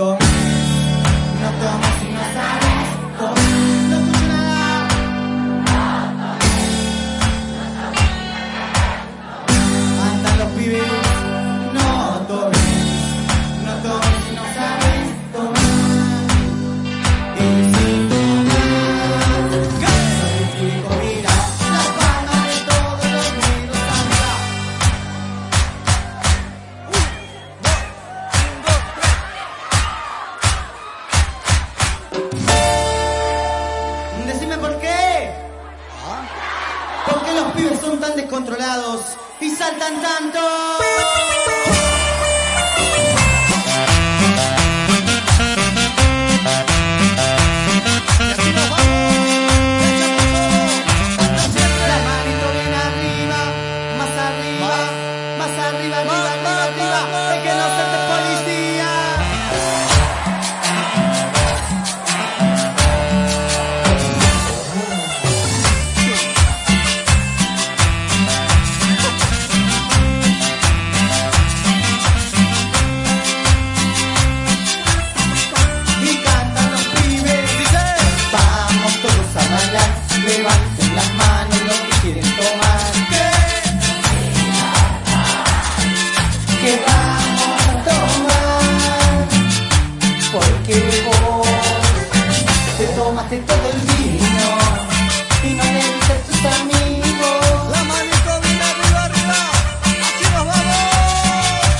montón. decime por qué. ¿Por qué los pibes son tan descontrolados y saltan tanto? Tomaste todo el vino y no le diste a tus amigos. La manito bien arriba, arriba. Así nos vamos.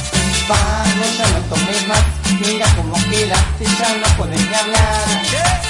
Vamos, ya no tomes más, mira cómo quedaste, ya no podés ni hablar.